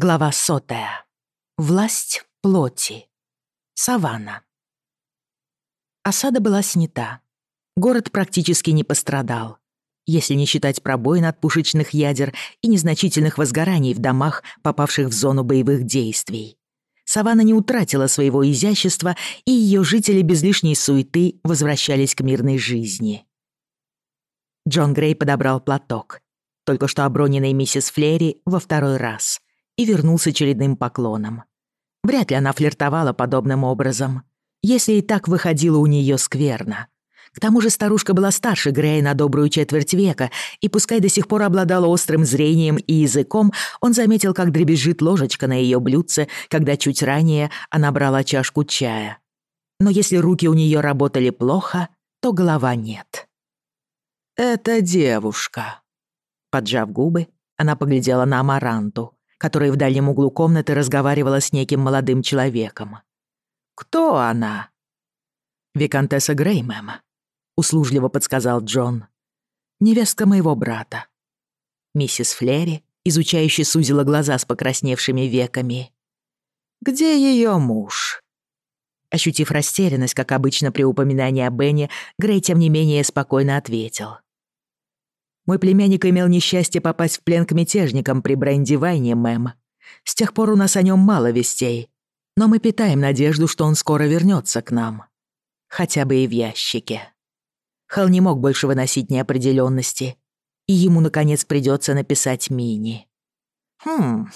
Глава сотая. Власть плоти. Саванна. Осада была снята. Город практически не пострадал, если не считать пробоин от пушечных ядер и незначительных возгораний в домах, попавших в зону боевых действий. Саванна не утратила своего изящества, и ее жители без лишней суеты возвращались к мирной жизни. Джон Грей подобрал платок, только что оброненный миссис Флери во второй раз — и вернулся очередным поклоном. Вряд ли она флиртовала подобным образом, если и так выходило у нее скверно. К тому же старушка была старше Грея на добрую четверть века, и пускай до сих пор обладала острым зрением и языком, он заметил, как дребезжит ложечка на ее блюдце, когда чуть ранее она брала чашку чая. Но если руки у нее работали плохо, то голова нет. «Это девушка». Поджав которая в дальнем углу комнаты разговаривала с неким молодым человеком. «Кто она?» «Викантесса Грей, мэм», — услужливо подсказал Джон. «Невестка моего брата». Миссис Флери, изучающе сузила глаза с покрасневшими веками. «Где ее муж?» Ощутив растерянность, как обычно при упоминании о Бене, Грей, тем не менее, спокойно ответил. Мой племянник имел несчастье попасть в плен к мятежникам при Брэндивайне, мэм. С тех пор у нас о нем мало вестей, но мы питаем надежду, что он скоро вернется к нам. Хотя бы и в ящике. Хал не мог больше выносить неопределенности, и ему, наконец, придется написать Мини. «Хм...»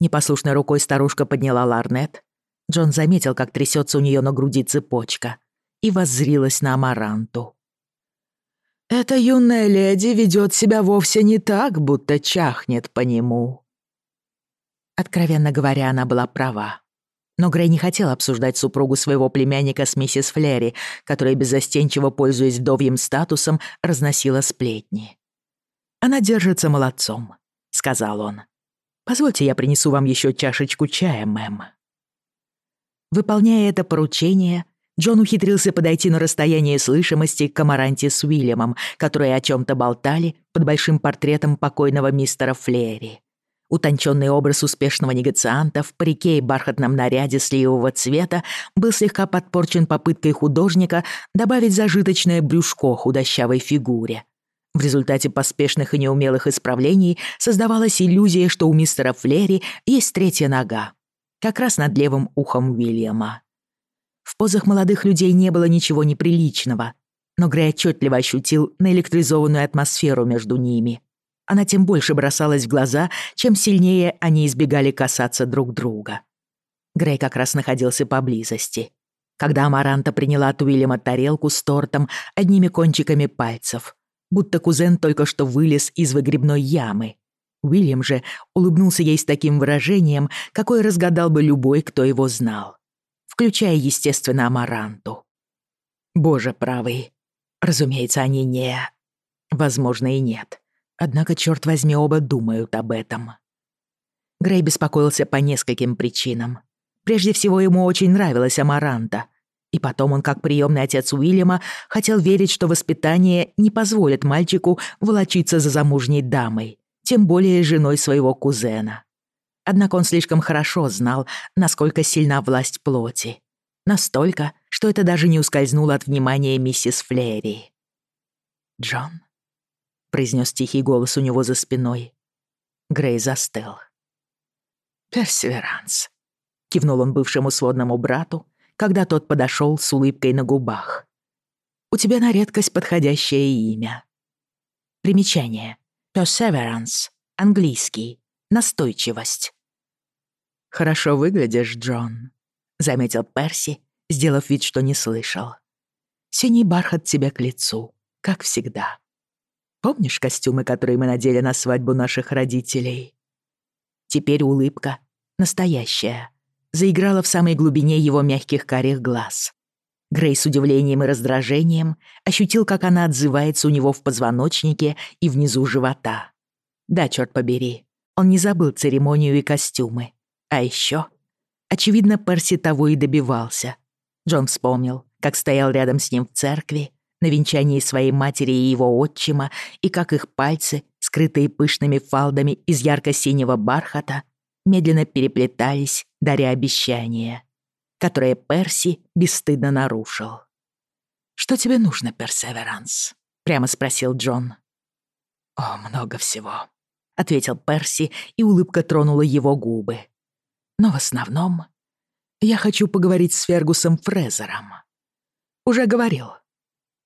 Непослушной рукой старушка подняла ларнет. Джон заметил, как трясется у нее на груди цепочка, и воззрилась на Амаранту. Эта юная леди ведет себя вовсе не так, будто чахнет по нему». Откровенно говоря, она была права. Но Грей не хотел обсуждать супругу своего племянника с миссис Флери, которая беззастенчиво, пользуясь вдовьим статусом, разносила сплетни. «Она держится молодцом», — сказал он. «Позвольте, я принесу вам еще чашечку чая, мэм». Выполняя это поручение, Джон ухитрился подойти на расстояние слышимости к Амаранте с Уильямом, которые о чем то болтали под большим портретом покойного мистера Флери. Утонченный образ успешного негацианта в парике и бархатном наряде сливового цвета был слегка подпорчен попыткой художника добавить зажиточное брюшко худощавой фигуре. В результате поспешных и неумелых исправлений создавалась иллюзия, что у мистера Флери есть третья нога, как раз над левым ухом Уильяма. В позах молодых людей не было ничего неприличного, но Грей отчетливо ощутил наэлектризованную атмосферу между ними. Она тем больше бросалась в глаза, чем сильнее они избегали касаться друг друга. Грей как раз находился поблизости. Когда Амаранта приняла от Уильяма тарелку с тортом одними кончиками пальцев, будто кузен только что вылез из выгребной ямы. Уильям же улыбнулся ей с таким выражением, какое разгадал бы любой, кто его знал. включая, естественно, Амаранту. Боже правый. Разумеется, они не... Возможно, и нет. Однако, черт возьми, оба думают об этом. Грей беспокоился по нескольким причинам. Прежде всего, ему очень нравилась Амаранта. И потом он, как приемный отец Уильяма, хотел верить, что воспитание не позволит мальчику волочиться за замужней дамой, тем более женой своего кузена. Однако он слишком хорошо знал, насколько сильна власть плоти. Настолько, что это даже не ускользнуло от внимания миссис Флери. «Джон?» — произнес тихий голос у него за спиной. Грей застыл. «Персеверанс», — кивнул он бывшему сводному брату, когда тот подошел с улыбкой на губах. «У тебя на редкость подходящее имя». Примечание. Персеверанс, Английский. Настойчивость. «Хорошо выглядишь, Джон», — заметил Перси, сделав вид, что не слышал. «Синий бархат тебе к лицу, как всегда. Помнишь костюмы, которые мы надели на свадьбу наших родителей?» Теперь улыбка, настоящая, заиграла в самой глубине его мягких карих глаз. Грей с удивлением и раздражением ощутил, как она отзывается у него в позвоночнике и внизу живота. Да, черт побери, он не забыл церемонию и костюмы. А еще, очевидно, Перси того и добивался. Джон вспомнил, как стоял рядом с ним в церкви, на венчании своей матери и его отчима, и как их пальцы, скрытые пышными фалдами из ярко-синего бархата, медленно переплетались, даря обещания, которые Перси бесстыдно нарушил. «Что тебе нужно, Персеверанс?» — прямо спросил Джон. «О, много всего», — ответил Перси, и улыбка тронула его губы. «Но в основном я хочу поговорить с Фергусом Фрезером». «Уже говорил».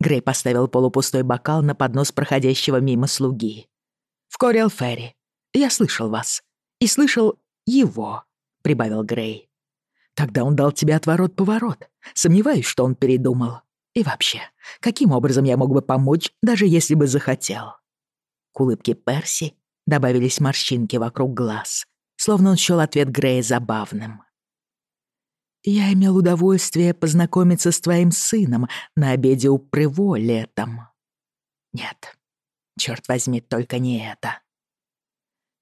Грей поставил полупустой бокал на поднос проходящего мимо слуги. «В Кориал Ферри. Я слышал вас. И слышал его», — прибавил Грей. «Тогда он дал тебе отворот-поворот. Сомневаюсь, что он передумал. И вообще, каким образом я мог бы помочь, даже если бы захотел?» К улыбке Перси добавились морщинки вокруг глаз, словно он счёл ответ Грея забавным. «Я имел удовольствие познакомиться с твоим сыном на обеде у Приво летом». «Нет, черт возьми, только не это».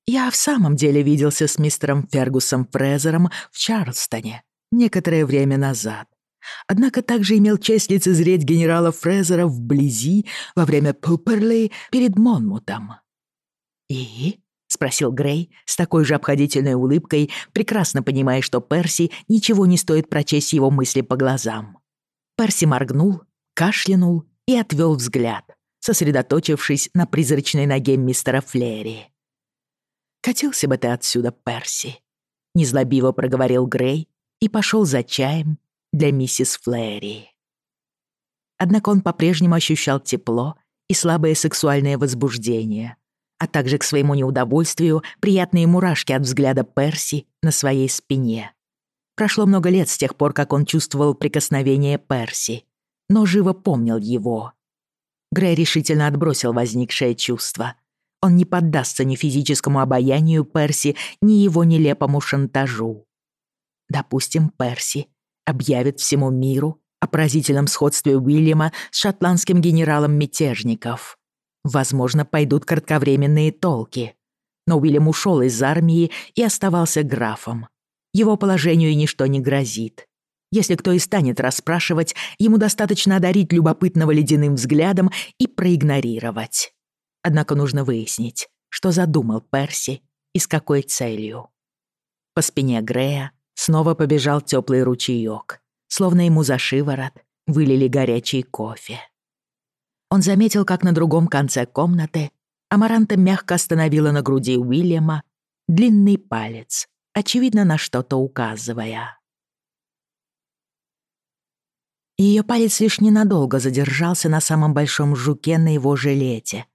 «Я в самом деле виделся с мистером Фергусом Фрезером в Чарльстоне некоторое время назад. Однако также имел честь спросил Грей с такой же обходительной улыбкой, прекрасно понимая, что Перси ничего не стоит прочесть его мысли по глазам. Перси моргнул, кашлянул и отвел взгляд, сосредоточившись на призрачной ноге мистера Флери. «Катился бы ты отсюда, Перси», — незлобиво проговорил Грей и пошел за чаем для миссис Флери. Однако он по-прежнему ощущал тепло и слабое сексуальное возбуждение — а также к своему неудовольствию приятные мурашки от взгляда Перси на своей спине. Прошло много лет с тех пор, как он чувствовал прикосновение Перси, но живо помнил его. Грей решительно отбросил возникшее чувство. Он не поддастся ни физическому обаянию Перси, ни его нелепому шантажу. Допустим, Перси объявит всему миру о поразительном сходстве Уильяма с шотландским генералом мятежников возможно, пойдут кратковременные толки. Но Уильям ушел из армии и оставался графом. Его положению ничто не грозит. Если кто и станет расспрашивать, ему достаточно одарить любопытного ледяным взглядом и проигнорировать. Однако нужно выяснить, что задумал Перси и с какой целью. По спине Грея снова побежал теплый ручеёк, словно ему за шиворот вылили горячий кофе. Он заметил, как на другом конце комнаты Амаранта мягко остановила на груди Уильяма длинный палец, очевидно, на что-то указывая. Ее палец лишь ненадолго задержался на самом большом жуке на его жилете,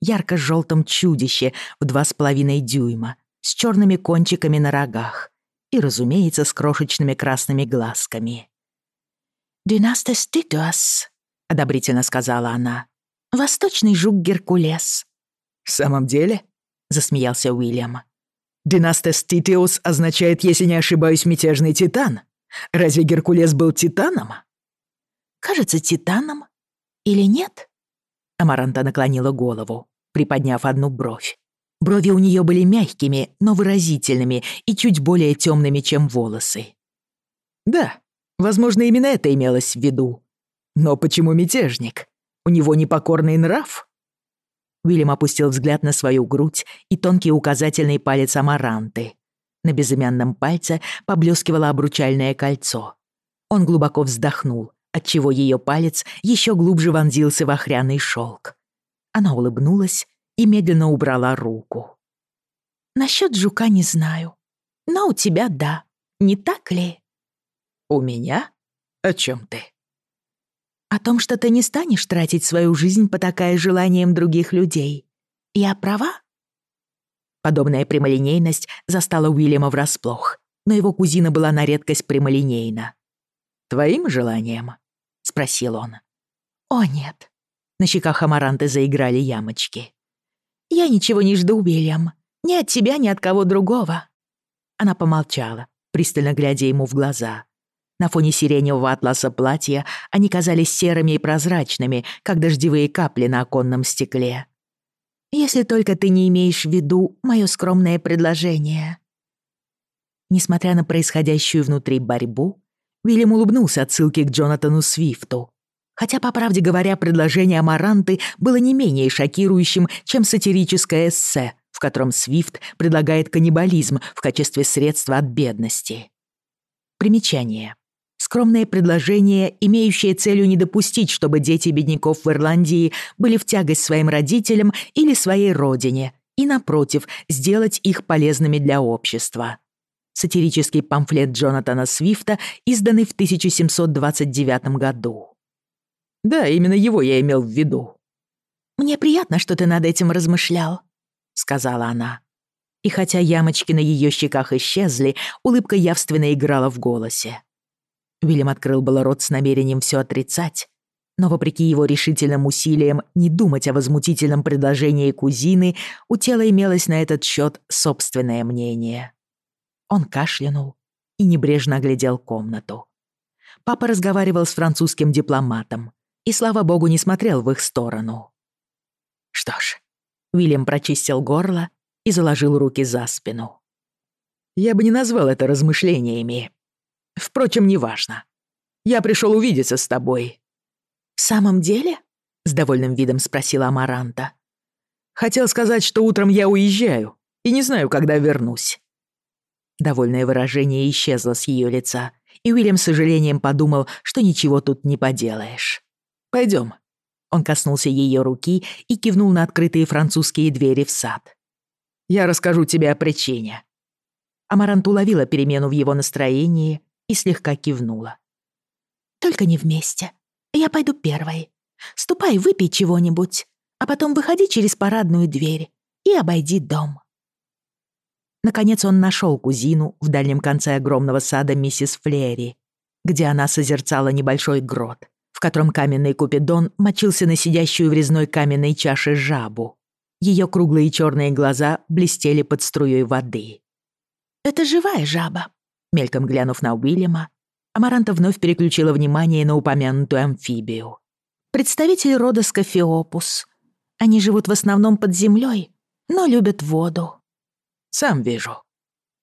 ярко-желтом чудище в два с половиной дюйма, с черными кончиками на рогах и, разумеется, с крошечными красными глазками. «Династес титуас», одобрительно сказала она. «Восточный жук Геркулес». «В самом деле?» — засмеялся Уильям. «Династес титиус означает, если не ошибаюсь, мятежный титан. Разве Геркулес был титаном?» «Кажется, титаном. Или нет?» Амаранта наклонила голову, приподняв одну бровь. Брови у нее были мягкими, но выразительными и чуть более темными, чем волосы. Да, возможно, именно это имелось в виду. Но почему мятежник? У него непокорный нрав?» Уильям опустил взгляд на свою грудь и тонкий указательный палец амаранты. На безымянном пальце поблескивало обручальное кольцо. Он глубоко вздохнул, отчего ее палец еще глубже вонзился в охряный шелк. Она улыбнулась и медленно убрала руку. «Насчет жука не знаю, но у тебя да, не так ли?» «У меня? О чем ты?» «О том, что ты не станешь тратить свою жизнь, потакая желаниям других людей. Я права?» Подобная прямолинейность застала Уильяма врасплох, но его кузина была на редкость прямолинейна. «Твоим желанием?» — спросил он. «О, нет». На щеках Амаранты заиграли ямочки. «Я ничего не жду, Уильям. Ни от тебя, ни от кого другого». Она помолчала, пристально глядя ему в глаза. На фоне сиреневого атласа платья они казались серыми и прозрачными, как дождевые капли на оконном стекле. «Если только ты не имеешь в виду мое скромное предложение». Несмотря на происходящую внутри борьбу, Уильям улыбнулся отсылке к Джонатану Свифту, Хотя, по правде говоря, предложение Амаранты было не менее шокирующим, чем сатирическое эссе, в в котором Свифт предлагает каннибализм в качестве средства от бедности. Примечание. Скромное предложение, имеющее целью не допустить, чтобы дети бедняков в Ирландии были в тягость своим родителям или своей родине, и, напротив, сделать их полезными для общества. Сатирический памфлет Джонатана Свифта, изданный в 1729 году. Да, именно его я имел в виду. «Мне приятно, что ты над этим размышлял», — сказала она. И хотя ямочки на ее щеках исчезли, улыбка явственно играла в голосе. Вильям открыл было рот с намерением все отрицать, но вопреки его решительным усилиям не думать о возмутительном предложении кузины, у тела имелось на этот счет собственное мнение. Он кашлянул и небрежно оглядел комнату. Папа разговаривал с французским дипломатом и, слава богу, не смотрел в их сторону. Что ж, Уильям прочистил горло и заложил руки за спину. Я бы не назвал это размышлениями. Впрочем, неважно. Я пришел увидеться с тобой». «В самом деле?» — с довольным видом спросила Амаранта. «Хотел сказать, что утром я уезжаю и не знаю, когда вернусь». Довольное выражение исчезло с ее лица, и Уильям с сожалением подумал, что ничего тут не поделаешь. Пойдем. Он коснулся ее руки и кивнул на открытые французские двери в сад. «Я расскажу тебе о причине». Амарант уловила перемену в его настроении и слегка кивнула. «Только не вместе», я пойду первой. Ступай, выпей чего-нибудь, а потом выходи через парадную дверь и обойди дом». Наконец он нашел кузину в дальнем конце огромного сада миссис Флери, где она созерцала небольшой грот, в котором каменный купидон мочился на сидящую в резной каменной чаше жабу. Ее круглые черные глаза блестели под струей воды. «Это живая жаба», — мельком глянув на Уильяма, Амаранта вновь переключила внимание на упомянутую амфибию. Представитель рода Скафиопус. Они живут в основном под землей, но любят воду. Сам вижу.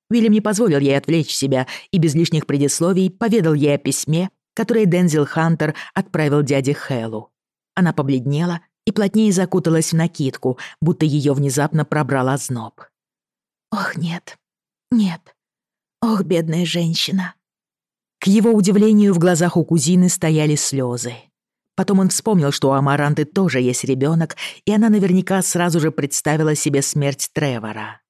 Уильям не позволил ей отвлечь себя и без лишних предисловий поведал ей о письме, которое Дензил Хантер отправил дяде Хэлу. Она побледнела и плотнее закуталась в накидку, будто ее внезапно пробрал озноб. «Ох, нет, нет, Ох, бедная женщина. К его удивлению, в глазах у кузины стояли слезы. Потом он вспомнил, что у Амаранты тоже есть ребенок, и она наверняка сразу же представила себе смерть Тревора.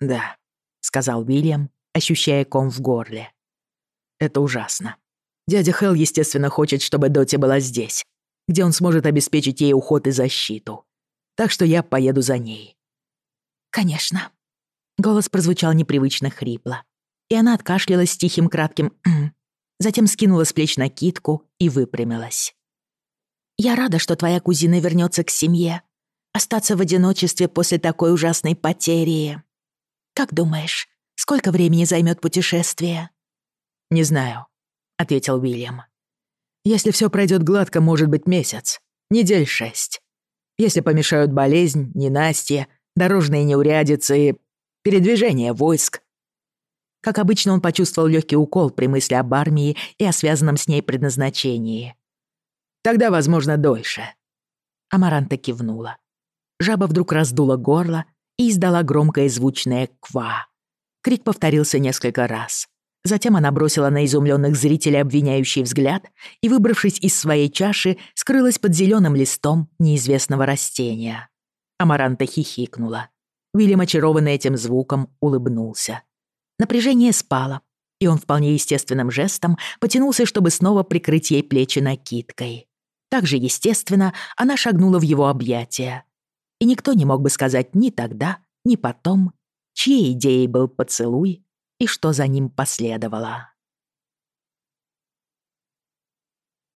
«Да», — сказал Уильям, ощущая ком в горле. «Это ужасно. Дядя Хелл, естественно, хочет, чтобы Доти была здесь, где он сможет обеспечить ей уход и защиту. Так что я поеду за ней». «Конечно». и она откашлялась тихим кратким «М». Затем скинула с плеч накидку и выпрямилась. «Я рада, что твоя кузина вернется к семье. Остаться в одиночестве после такой ужасной потери. Как думаешь, сколько времени займет путешествие?» «Не знаю», — ответил Уильям. «Если все пройдет гладко, может быть, месяц. Недель шесть. Если помешают болезнь, ненастье, дорожные неурядицы, передвижение войск, как обычно, он почувствовал легкий укол при мысли об армии и о связанном с ней предназначении. «Тогда, возможно, дольше». Амаранта кивнула. Жаба вдруг раздула горло и издала громкое звучное «ква». Крик повторился несколько раз. Затем она бросила на изумленных зрителей обвиняющий взгляд и, выбравшись из своей чаши, скрылась под зеленым листом неизвестного растения. Амаранта хихикнула. Уильям, очарованный этим звуком, улыбнулся. Напряжение спало, и он вполне естественным жестом потянулся, чтобы снова прикрыть ей плечи накидкой. Так же естественно она шагнула в его объятия. И никто не мог бы сказать ни тогда, ни потом, чьей идеей был поцелуй и что за ним последовало.